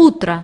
футра.